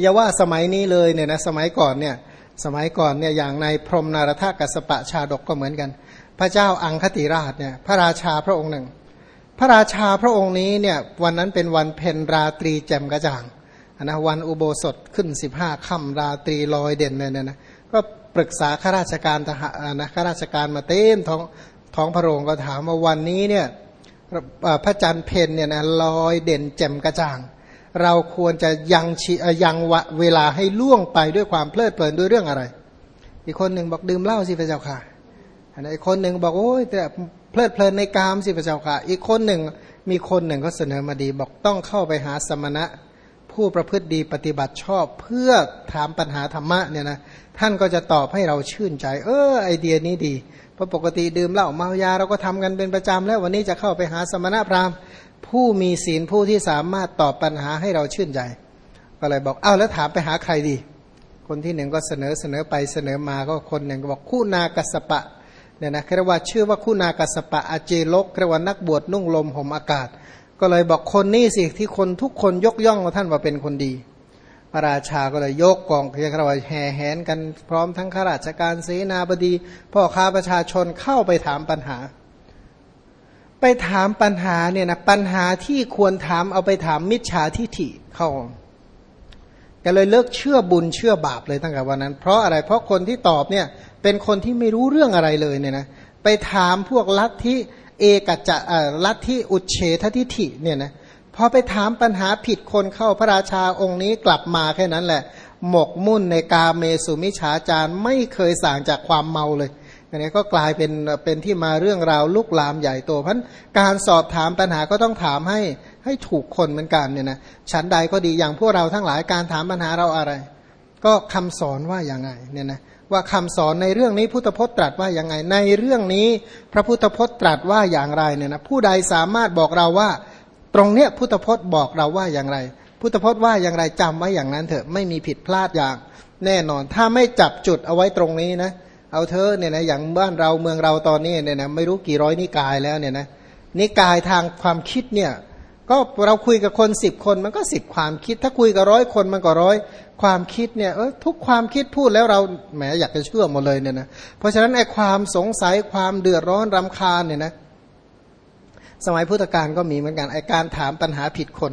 อย่าว่าสมัยนี้เลยเนี่ยนะสมัยก่อนเนี่ยสมัยก่อนเนี่ยอย่างในพรหมนารถกัสปะชาดกก็เหมือนกัน พระเจ้าอังคติราชเนี่ยพระราชาพระองค์หนึ่ง พระราชาพระองค์นี้เนี่ยวันนั้นเป็นวันเพ็ญราตรีแจ่มกระจ่างนะวันอุโบสถขึ้น15ค่ำราตรีลอยเด่นเลยเนี่ยนะก็ปรึกษาข้าราชการทหารนะข้าราชการมาเต็มท้องท้องพระโรงก็ถามว่าวันนี้เนี่ยพระจันทร์เพนเนี่ยนะลอยเด่นแจ่มกระจ่าง เราควรจะยังชียังเวลาให้ล่วงไปด้วยความเพลิดเพลินด้วยเรื่องอะไร อีกคนหนึ่งบอกดื่มเหล้าสิพระเจ้าค่ะอีกคนหนึ่งบอกโอ้ยแต่เพลิดเพลินในกามสิพระเจ้าค่ะ อีกคนหนึ่งมีคนหนึ่งก็เสนอมาดี บอกต้องเข้าไปหาสมณะผู้ประพฤติดีปฏิบัติชอบเพื่อถามปัญหาธรรมะเนี่ยนะท่านก็จะตอบให้เราชื่นใจ เออไอเดียนี้ดีเพราะปกติดื่มเหล้าเมายาเราก็ทำกันเป็นประจำแล้ววันนี้จะเข้าไปหาสมณะพราหมณ์ ผู้มีศีลผู้ที่สามารถตอบปัญหาให้เราชื่นใจ ก็เลยบอกอ้าวแล้วถามไปหาใครดี คนที่หนึ่งก็เสนอเสนอไปเสนอมาก็คนหนึ่งก็บอกคู่นากัสปะเนี่ยนะเรียกว่าชื่อว่าคู่นากัสปะอาเจโลกเรียกว่านักบวชนุ่งลมห่มอากาศ ก็เลยบอกคนนี้สิที่คนทุกคนยกย่องว่าท่านว่าเป็นคนดี พระราชาก็เลยยกกองเรียกว่าแห่แหนกันพร้อมทั้งข้าราชการเสนาบดีพ่อค้าประชาชนเข้าไปถามปัญหา ไปถามปัญหาเนี่ยนะปัญหาที่ควรถามเอาไปถามมิจฉาทิฐิเข้าก็เลยเลิกเชื่อบุญเชื่อบาปเลยตั้งแต่วันนั้น เพราะอะไรเพราะคนที่ตอบเนี่ยเป็นคนที่ไม่รู้เรื่องอะไรเลยเนี่ยนะไปถามพวกลัทธิเอกจะลัทธิอุเฉททิฐิเนี่ยนะพอไปถามปัญหาผิดคนเข้าพระราชาองค์นี้กลับมาแค่นั้นแหละ หมกมุ่นในกาเมสุมิฉาจารไม่เคยสั่งจากความเมาเลย อันนี้ก็กลายเป็นเป็นที่มาเรื่องราวลุกลามใหญ่โตเพราะการสอบถามปัญหาก็ต้องถามให้ให้ถูกคนเหมือนกันเนี่ยนะชั้นใดก็ดีอย่างพวกเราทั้งหลายการถามปัญหาเราอะไร ก็คำสอนว่าอย่างไงเนี่ยนะว่าคำสอนในเรื่องนี้พุทธพจน์ตรัสว่าอย่างไง ในเรื่องนี้พระพุทธพจน์ตรัสว่าอย่างไรเนี่ยนะผู้ใดสามารถบอกเราว่า ตรงเนี้ยพุทธพจน์บอกเราว่าอย่างไร พุทธพจน์ว่าอย่างไรจำไว้อย่างนั้นเถอะไม่มีผิดพลาดอย่างแน่นอนถ้าไม่จับจุดเอาไว้ตรงนี้นะเเอาเธอเนี่ยนะอย่างบ้านเราเมืองเราตอนนี้เนี่ยนะไม่รู้กี่ร้อยนิกายแล้วเนี่ยนะนิกายทางความคิดเนี่ยก็เราคุยกับคนสิบคนมันก็สิบความคิด ถ้าคุยกับร้อยคนมันก็ร้อยความคิดเนี่ยเออทุกความคิดพูดแล้วเราแหมอยากจะเชื่อหมดเลยเนี่ยนะเพราะฉะนั้นไอ้ความสงสัยความเดือดร้อนรำคาญเนี่ยนะสมัยพุทธกาลก็มีเหมือนกันไอ้การถามปัญหาผิดคน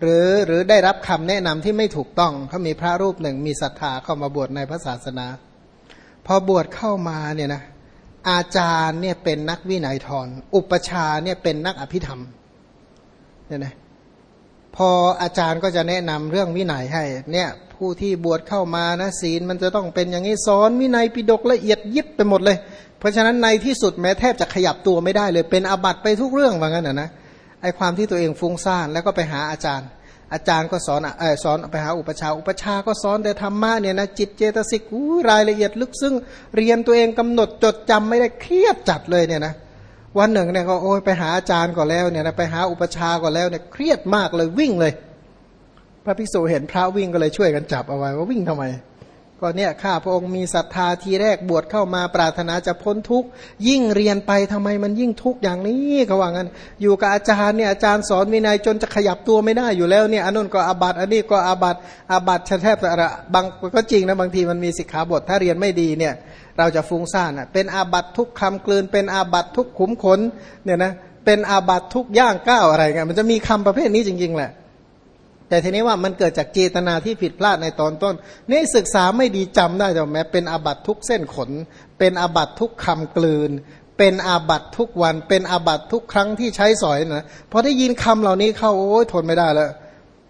หรือหรือได้รับคำแนะนำที่ไม่ถูกต้องเขามีพระรูปหนึ่งมีศรัทธาเข้ามาบวชในพระศาสนา พอบวชเข้ามาเนี่ยนะอาจารย์เนี่ยเป็นนักวินัยทรอุปชาเนี่ยเป็นนักอภิธรรมเนี่ยนะพออาจารย์ก็จะแนะนำเรื่องวินัยให้ เนี่ยผู้ที่บวชเข้ามานะศีลมันจะต้องเป็นอย่างนี้สอนวินัยปิดกละเอียดยิบไปหมดเลย เพราะฉะนั้นในที่สุดแม้แทบจะขยับตัวไม่ได้เลย เป็นอาบัตไปทุกเรื่องว่างั้นนะนะไอความที่ตัวเองฟุ้งซ่านแล้วก็ไปหาอาจารย์ อาจารย์ก็สอนเออสอนไปหาอุปชาอุปชาก็สอนแต่ธรรมะเนี่ยนะจิตเจตสิกรายละเอียดลึกซึ่งเรียนตัวเองกำหนดจดจำไม่ได้เครียดจัดเลยเนี่ยนะวันหนึ่งเนี่ยก็โอ้ยไปหาอาจารย์ก่อนแล้วเนี่ยนะไปหาอุปชาก่อนแล้วเนี่ยเครียดมากเลยวิ่งเลย พระภิกษุเห็นพระวิ่งก็เลยช่วยกันจับเอาไว้ว่าวิ่งทำไม ก็เนี่ยข้าพระองค์มีศรัทธาทีแรกบวชเข้ามาปรารถนาจะพ้นทุกข์ยิ่งเรียนไปทำไมมันยิ่งทุกข์อย่างนี้เขาว่างั้น อยู่กับอาจารย์เนี่ยอาจารย์สอนวินัยจนจะขยับตัวไม่ได้อยู่แล้วเนี่ยอันนู้นก็อาบัตอันนี้ก็อาบัตอาบัตแทบจะบางก็จริงนะบางทีมันมีสิกขาบทถ้าเรียนไม่ดีเนี่ยเราจะฟุ้งซ่านอะเป็นอาบัตทุกคำกลืน เป็นอาบัตทุกขุมขนเนี่ยนะเป็นอาบัตทุกย่างก้าวอะไรเงี้ยมันจะมีคำประเภทนี้จริงๆแหละ แต่ทีนี้ว่ามันเกิดจากเจตนาที่ผิดพลาดในตอนต้น นี่ศึกษาไม่ดีจำได้แต่แม้เป็นอาบัตทุกเส้นขน เป็นอาบัตทุกคำกลืน เป็นอาบัตทุกวัน เป็นอาบัตทุกครั้งที่ใช้สอยนะพอได้ยินคำเหล่านี้เข้าโอ้ยทนไม่ได้แล้ว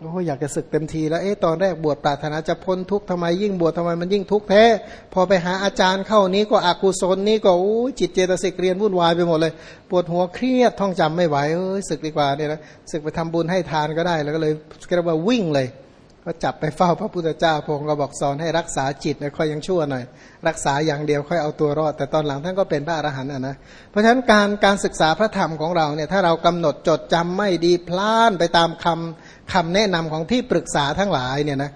โอ้อยากจะศึกเต็มทีแล้วเอ๊ะตอนแรกบวชปรารถนาจะพ้นทุกข์ทำไมยิ่งบวชทำไมมันยิ่งทุกข์แท้ พอไปหาอาจารย์เข้านี้ก็อกุศลนี้ก็โอ้จิตเจตสิกเรียนวุ่นวายไปหมดเลย ปวดหัวเครียดท่องจำไม่ไหวเอ้ยศึกดีกว่าเนี่ยนะศึกไปทำบุญให้ทานก็ได้แล้วก็เลยเรียกว่าวิ่งเลย ก็จับไปเฝ้าพระพุทธเจ้าพงศ์ก็บอกสอนให้รักษาจิตนะค่อยยังชั่วหน่อย รักษาอย่างเดียวค่อยเอาตัวรอด แต่ตอนหลังท่านก็เป็นพระอรหันต์นะเพราะฉะนั้นการการศึกษาพระธรรมของเราเนี่ยถ้าเรากำหนดจดจำไม่ดีพลานไปตามคำ คำแนะนำของที่ปรึกษาทั้งหลายเนี่ยนะ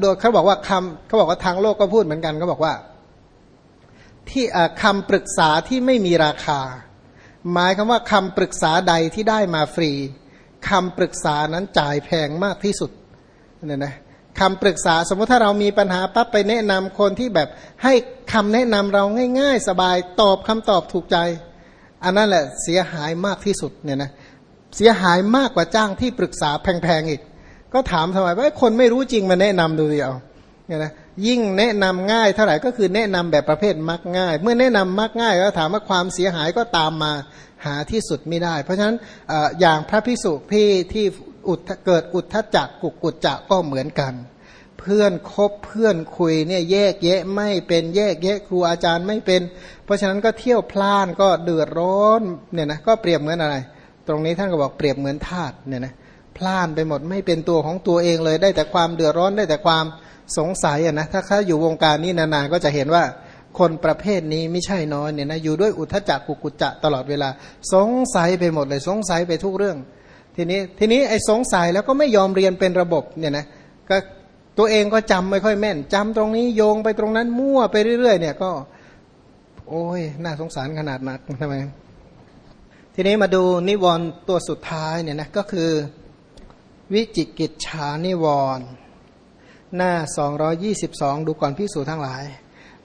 โดยเขาบอกว่าคำเขาบอกว่าทางโลกก็พูดเหมือนกันเขาบอกว่า ที่คำปรึกษาที่ไม่มีราคา หมายคำว่าคำปรึกษาใดที่ได้มาฟรีคำปรึกษานั้นจ่ายแพงมากที่สุดเนี่ยนะคำปรึกษาสมมติถ้าเรามีปัญหาปั๊บไปแนะนำคนที่แบบให้คำแนะนำเราง่าย ๆ สบายตอบคำตอบถูกใจ อันนั้นแหละเสียหายมากที่สุดเนี่ยนะ เสียหายมากกว่าจ้างที่ปรึกษาแพงๆอีก ก็ถามทำไมว่าคนไม่รู้จริงมาแนะนำดูดิเอาเนี่ยนะยิ่งแนะนำง่ายเท่าไหร่ก็คือแนะนำแบบประเภทมักง่าย เมื่อแนะนำมักง่ายก็ถามว่าความเสียหายก็ตามมาหาที่สุดไม่ได้ เพราะฉะนั้นอย่างพระพิสุที่ที่อุดเกิดอุทธจักกุกุจจะก็เหมือนกัน เพื่อนคบเพื่อนคุยเนี่ยแยกแยะไม่เป็นแยกแยะครูอาจารย์ไม่เป็น เพราะฉะนั้นก็เที่ยวพลานก็เดือดร้อนเนี่ยนะก็เปรียบเหมือนอะไร ตรงนี้ท่านก็บอกเปรียบเหมือนทาตุเนี่ยนะพลานไปหมดไม่เป็นตัวของตัวเองเลย ได้แต่ความเดือดร้อนได้แต่ความสงสัยอะนะถ้าเขาอยู่วงการนี้นานๆก็จะเห็นว่าคนประเภทนี้ไม่ใช่น้อยเนี่ยนะอยู่ด้วยอุทธจักกุกุจจะตลอดเวลา สงสัยไปหมดเลยสงสัยไปทุกเรื่อง ทีนี้ทีนี้ไอ้สงสัยแล้วก็ไม่ยอมเรียนเป็นระบบเนี่ยนะก็ตัวเองก็จำไม่ค่อยแม่นจำตรงนี้โยงไปตรงนั้นมั่วไปเรื่อยๆเนี่ยก็ โอ้ยน่าสงสารขนาดนักทำไม ทีนี้มาดูนิวรณ์ตัวสุดท้ายเนี่ยนะก็คือ วิจิกิจฉานิวรณ์หน้า 222 ดูก่อนพิสูจทั้งหลาย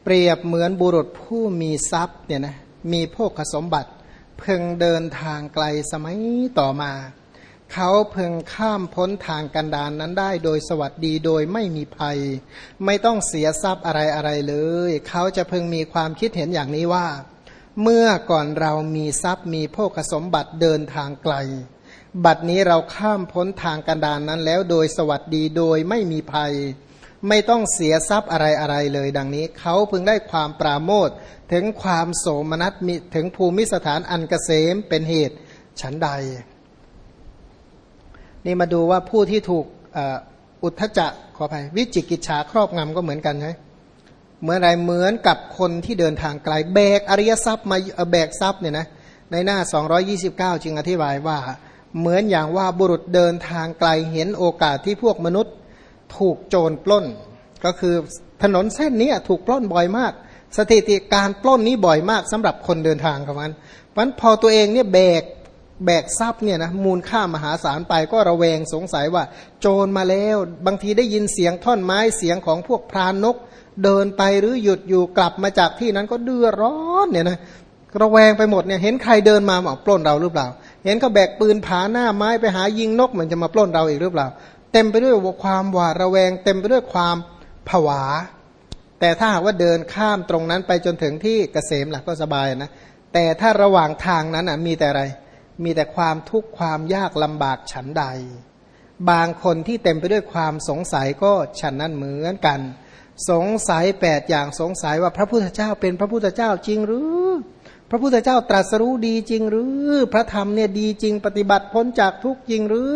เปรียบเหมือนบุรุษผู้มีทรัพย์เนี่ยนะมีโภคสมบัติ เพึงเดินทางไกลสมัยต่อมา เขาเพึงข้ามพ้นทางกันดานนั้นได้โดยสวัสดีโดยไม่มีภัย ไม่ต้องเสียทรัพย์อะไรอะไรเลย เขาจะเพึงมีความคิดเห็นอย่างนี้ว่า เมื่อก่อนเรามีทรัพย์มีโภคสมบัติเดินทางไกล บัดนี้เราข้ามพ้นทางกันดานนั้นแล้วโดยสวัสดีโดยไม่มีภัย ไม่ต้องเสียทรัพย์อะไรอะไรเลย ดังนี้ เขาพึงได้ความปราโมทถึงความโสมนัสมีถึงภูมิสถานอันกเกษมเป็นเหตุฉันใด นี่มาดูว่าผู้ที่ถูกอุทธจะขออภัยวิจิกิจฉาครอบงำก็เหมือนกันใช่ เหมือนอะไรเหมือนกับคนที่เดินทางไกลแบกอริยทรัพย์มาแบกทรัพย์เนี่ยนะในหน้า 229 จึงอธิบายว่า เหมือนอย่างว่าบุรุษเดินทางไกลเห็นโอกาสที่พวกมนุษย์ถูกโจรปล้น ก็คือถนนเส้นนี้ถูกปล้นบ่อยมาก สถิติการปล้นนี้บ่อยมากสำหรับคนเดินทางครับมันเพราะพอตัวเองเนี่ยแบกแบกทรัพย์เนี่ยนะมูลค่ามหาศาลไปก็ระแวงสงสัยว่า โจรมาแล้ว บางทีได้ยินเสียงท่อนไม้เสียงของพวกพรานนก เดินไปหรือหยุดอยู่กลับมาจากที่นั้นก็เดือดร้อนเนี่ยนะระแวงไปหมดเนี่ยเห็นใครเดินมาบอกปล้นเราหรือเปล่า เห็นเขาแบกปืนผาหน้าไม้ไปหายิงนกเหมือนจะมาปล้นเราอีกหรือเปล่า เต็มไปด้วยความหวาดระแวง เต็มไปด้วยความผวา แต่ถ้าหากว่าเดินข้ามตรงนั้นไปจนถึงที่เกษมหลักก็สบายนะแต่ถ้าระหว่างทางนั้นอะมีแต่อะไร มีแต่ความทุกข์ความยากลำบากฉันใด บางคนที่เต็มไปด้วยความสงสัยก็ฉันนั้นเหมือนกัน สงสัยแปดอย่างสงสัยว่าพระพุทธเจ้าเป็นพระพุทธเจ้าจริงหรือ พระพุทธเจ้าตรัสรู้ดีจริงหรือ พระธรรมเนี่ยดีจริงปฏิบัติพ้นจากทุกจริงหรือ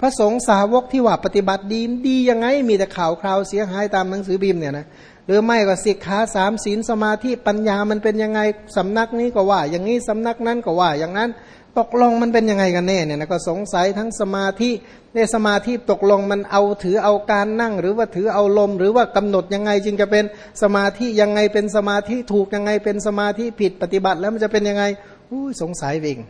พระสงฆ์สาวกที่ว่าปฏิบัติดีดียังไงมีแต่ข่าวคราวเสียหายตามหนังสือบิมเนี่ยนะหรือไม่ก็สิกขาสามศีลสมาธิปัญญามันเป็นยังไงสำนักนี้ก็ว่า อย่างนี้สำนักนั้นก็ว่า อย่างนั้น ตกลงมันเป็นยังไงกันแน่เนี่ยนะก็สงสัยทั้งสมาธิในสมาธิตกลงมันเอาถือเอาการนั่ง หรือว่าถือเอาลม หรือว่ากำหนดยังไงจึงจะเป็นสมาธิยังไงเป็นสมาธิถูกยังไงเป็นสมาธิผิดปฏิบัติแล้วมันจะเป็นยังไงอู้สงสัยเอง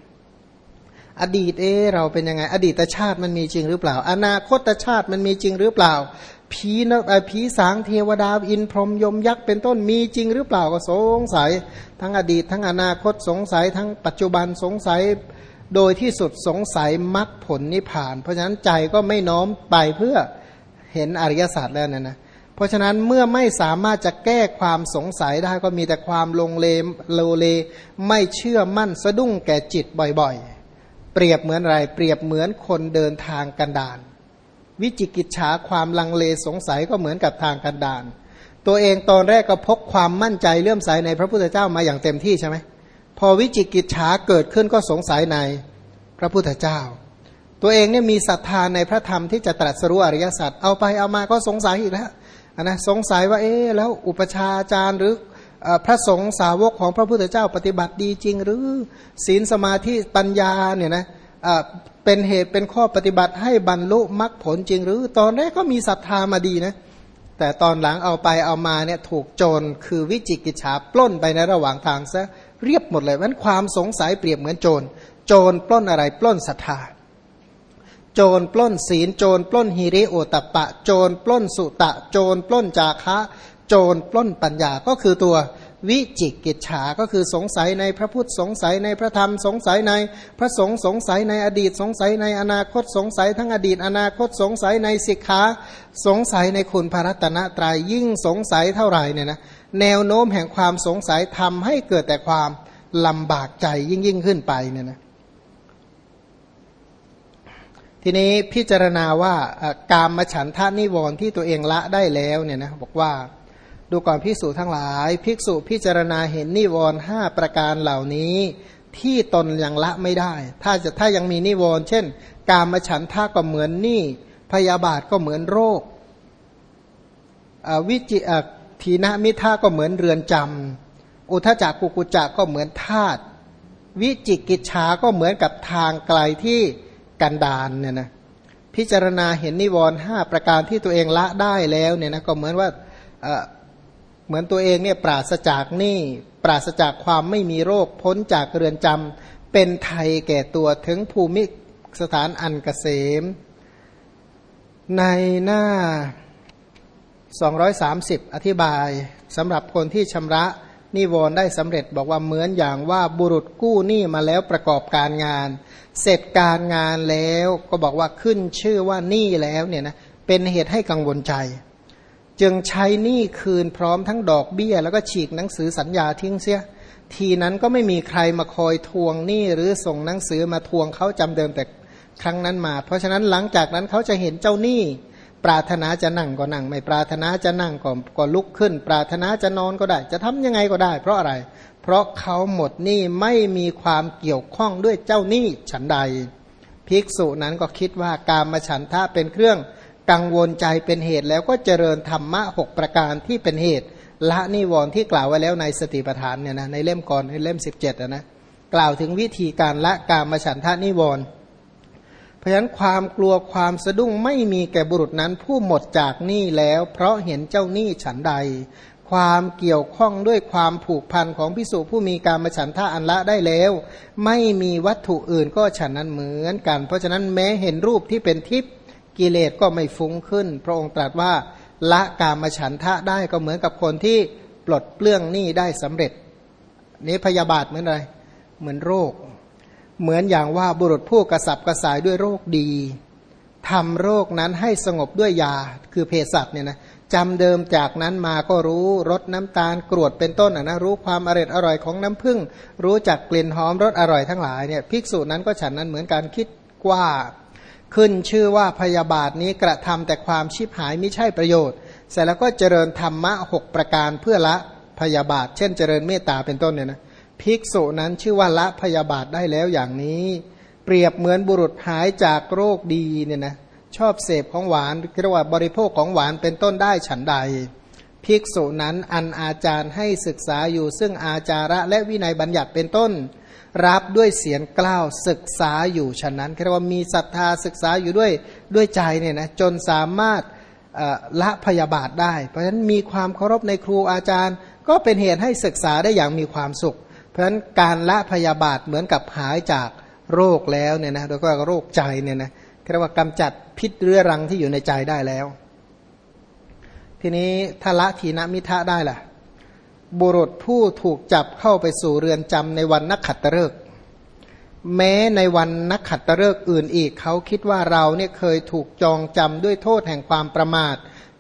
อดีตเอเราเป็นยังไง อดีตชาติมันมีจริงหรือเปล่า อนาคตชาติมันมีจริงหรือเปล่า ผีนะผีสางเทวดาอินพรหมยมยักษ์เป็นต้นมีจริงหรือเปล่าก็สงสัย ทั้งอดีต ทั้งอนาคตสงสัย ทั้งปัจจุบันสงสัยโดยที่สุดสงสัยมรรคผลนิพพาน เพราะฉะนั้นใจก็ไม่น้อมไปเพื่อเห็นอริยสัจแล้วนะนะเพราะฉะนั้นเมื่อไม่สามารถจะแก้ความสงสัยได้ก็มีแต่ความลงเลโลเล ไม่เชื่อมั่นสะดุ้งแก่จิตบ่อยๆ เปรียบเหมือนอะไร เปรียบเหมือนคนเดินทางกันดาน วิจิกิจฉาความลังเลสงสัยก็เหมือนกับทางกันดาน ตัวเองตอนแรกก็พกความมั่นใจเลื่อมใสในพระพุทธเจ้ามาอย่างเต็มที่ใช่ไหมพอวิจิกิจฉาเกิดขึ้นก็สงสัยในพระพุทธเจ้า ตัวเองเนี่ยมีศรัทธาในพระธรรมที่จะตรัสรู้อริยสัจเอาไปเอามาก็สงสัยอีกแล้วนะสงสัยว่าเอ๊แล้วอุปชาอาจารย์หรือพระสงฆ์สาวกของพระพุทธเจ้าปฏิบัติดีจริง หรือศีลสมาธิปัญญาเนี่ยนะ เป็นเหตุเป็นข้อปฏิบัติให้บรรลุมรรคผลจริง หรือตอนแรกก็มีศรัทธามาดีนะแต่ตอนหลังเอาไปเอามาเนี่ยถูกโจรคือวิจิกิจฉาปล้นไปในระหว่างทางซะเรียบหมดเลยมันความสงสัยเปรียบเหมือนโจร โจรปล้นอะไรปล้นศรัทธา โจรปล้นศีล โจรปล้นฮิริโอตปะ โจรปล้นสุตะ โจรปล้นจาคะ โจรปล้นปัญญาก็คือตัว วิจิกิจฉาก็คือสงสัยในพระพุทธสงสัยในพระธรรมสงสัยในพระสงฆ์สงสัยในอดีตสงสัยในอนาคตสงสัยทั้งอดีต อนาคตสงสัยในสิกขาสงสัยในคุณพระรัตนตรายยิ่งสงสัยเท่าไหร่เนี่ยนะแนวโน้มแห่งความสงสัยทำให้เกิดแต่ความลำบากใจยิ่งยิ่งขึ้นไปเนี่ยนะทีนี้พิจารณาว่าการมาฉันทานิวรณ์ที่ตัวเองละได้แล้วเนี่ยนะบอกว่า ดูก่อนภิกษุทั้งหลาย ภิกษุพิจารณาเห็นนิวรณ์ห้าประการเหล่านี้ที่ตนยังละไม่ได้ ถ้าจะถ้ายังมีนิวรณ์เช่น การมาฉันท่าก็เหมือนหนี้พยาบาทก็เหมือนโรควิจิทีนะมิท่าก็เหมือนเรือนจำอุทจักกุกุจักก็เหมือนธาตุวิจิกิจฉาก็เหมือนกับทางไกลที่กันดานเนี่ยนะพิจารณาเห็นนิวรณ์ห้าประการที่ตัวเองละได้แล้วเนี่ยนะก็เหมือนว่า เหมือนตัวเองเนี่ยปราศจากหนี้ปราศจากความไม่มีโรคพ้นจากเรือนจำเป็นไทยแก่ตัวถึงภูมิสถานอันกเกษม ในหน้า 230 อธิบายสำหรับคนที่ชำระนิวรณ์ได้สำเร็จบอกว่าเหมือนอย่างว่าบุรุษกู้หนี้มาแล้วประกอบการงาน เสร็จการงานแล้วก็บอกว่าขึ้นชื่อว่าหนี้แล้วเนี่ยนะเป็นเหตุให้กังวลใจ จึงใช้หนี้คืนพร้อมทั้งดอกเบี้ย แล้วก็ฉีกหนังสือสัญญาทิ้งเสีย ทีนั้นก็ไม่มีใครมาคอยทวงหนี้หรือส่งหนังสือมาทวงเขาจำเดิมแต่ครั้งนั้นมา เพราะฉะนั้นหลังจากนั้นเขาจะเห็นเจ้าหนี้ ปรารถนาจะนั่งก็นั่ง ไม่ปรารถนาจะนั่งก็ก็ลุกขึ้น ปรารถนาจะนอนก็ได้ จะทำยังไงก็ได้ เพราะอะไร เพราะเขาหมดหนี้ไม่มีความเกี่ยวข้องด้วยเจ้าหนี้ฉันใด ภิกษุนั้นก็คิดว่าการมาฉันทะเป็นเครื่อง กังวลใจเป็นเหตุแล้วก็เจริญธรรมะหกประการที่เป็นเหตุ ละนิวรณ์ที่กล่าวไว้แล้วในสติปัฏฐานเนี่ยนะในเล่มก่อนในเล่ม 17นะนะกล่าวถึงวิธีการละกามฉันทานิวรณ์เพราะฉะนั้นความกลัวความสะดุ้งไม่มีแก่บุรุษนั้นผู้หมดจากหนี้แล้ว เพราะเห็นเจ้าหนี้ฉันใด ความเกี่ยวข้องด้วยความผูกพันของพิสุผู้มีการมาฉันท่าอันละได้แล้ว ไม่มีวัตถุอื่นก็ฉันนั้นเหมือนกัน เพราะฉะนั้นแม้เห็นรูปที่เป็นทิพย์ กิเลสก็ไม่ฟุ้งขึ้น พระองค์ตรัสว่าละกามฉันทะได้ก็เหมือนกับคนที่ปลดเปลื้องหนี้ได้สำเร็จ นี้พยาบาทเหมือนอะไร เหมือนโรค เหมือนอย่างว่าบุรุษผู้กระสับกระสายด้วยโรคดีทำโรคนั้นให้สงบด้วยยาคือเภสัชเนี่ยนะจำเดิมจากนั้นมาก็รู้รสน้ำตาลกรวดเป็นต้นนะรู้ความอร่อยอร่อยของน้ำผึ้งรู้จักกลิ่นหอมรสอร่อยทั้งหลายเนี่ยภิกษุนั้นก็ฉันนั้นเหมือนการคิดว่า ขึ้นชื่อว่าพยาบาทนี้กระทำแต่ความชิบหายไม่ใช่ประโยชน์ เสร็จแล้วก็เจริญธรรมะหกประการเพื่อละพยาบาท เช่นเจริญเมตตาเป็นต้นเนี่ยนะภิกษุนั้นชื่อว่าละพยาบาทได้แล้วอย่างนี้ เปรียบเหมือนบุรุษหายจากโรคดีเนี่ยนะชอบเสพของหวานเรียกว่าบริโภคของหวานเป็นต้นได้ฉันใด ภิกษุนั้นอันอาจารย์ให้ศึกษาอยู่ซึ่งอาจาระและวินัยบัญญัติเป็นต้น รับด้วยเสียงกล้าวศึกษาอยู่ฉะนั้นเรียกว่ามีศรัทธาศึกษาอยู่ด้วยด้วยใจเนี่ยนะจนสามารถละพยาบาทได้ เพราะฉะนั้นมีความเคารพในครูอาจารย์ ก็เป็นเหตุให้ศึกษาได้อย่างมีความสุข เพราะฉะนั้นการละพยาบาทเหมือนกับหายจากโรคแล้วเนี่ยนะโดยก็โรคใจเนี่ยนะเรียกว่ากำจัดพิษเรื้อรังที่อยู่ในใจได้แล้ว ทีนี้ถ้าละทีนมิทะได้ล่ะ บุรุษผู้ถูกจับเข้าไปสู่เรือนจำในวันนักขัตฤกษ์แม้ในวันนักขัตฤกษ์อื่นอีกเขาคิดว่าเราเนี่ยเคยถูกจองจำด้วยโทษแห่งความประมาท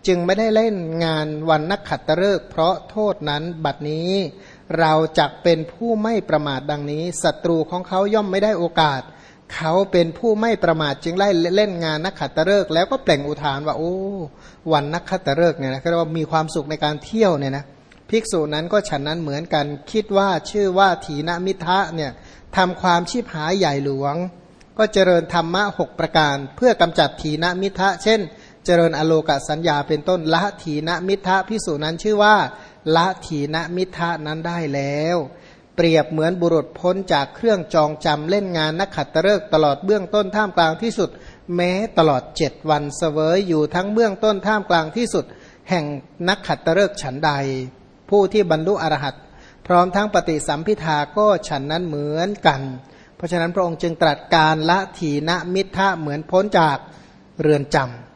จึงไม่ได้เล่นงานวันนักขัตฤกษ์เพราะโทษนั้นบัดนี้เราจักเป็นผู้ไม่ประมาทดังนี้ศัตรูของเขาย่อมไม่ได้โอกาส เขาเป็นผู้ไม่ประมาทจึงไล่เล่นงานนักขัตฤกษ์แล้วก็เปล่งอุทานว่า โอ้ วันนักขัตฤกษ์เนี่ยนะก็เรียกว่ามีความสุขในการเที่ยวเนี่ยนะ ภิกษุนั้นก็ฉันนั้นเหมือนกัน คิดว่าชื่อว่าถีนมิทะเนี่ยทำความชีพหายใหญ่หลวง ก็เจริญธรรมะหกประการ เพื่อกำจัดถีนมิทะ เช่น เจริญอโลกสัญญาเป็นต้นละถีนมิทะภิกษุนั้นชื่อว่า ละถีนมิทะนั้นได้แล้ว เปรียบเหมือนบุรุษพ้นจากเครื่องจองจำเล่นงานนักขัตฤกษ์ตลอดเบื้องต้นท่ามกลางที่สุด แม้ตลอดเจ็ดวันเสวยอยู่ทั้งเบื้องต้นท่ามกลางที่สุด แห่งนักขัตฤกษ์ฉันใด ผู้ที่บรรลุอรหัตพร้อมทั้งปฏิสัมพิทาก็ฉันนั้นเหมือนกัน เพราะฉะนั้นพระองค์จึงตรัสการละถีนมิทะเหมือนพ้นจากเรือนจำ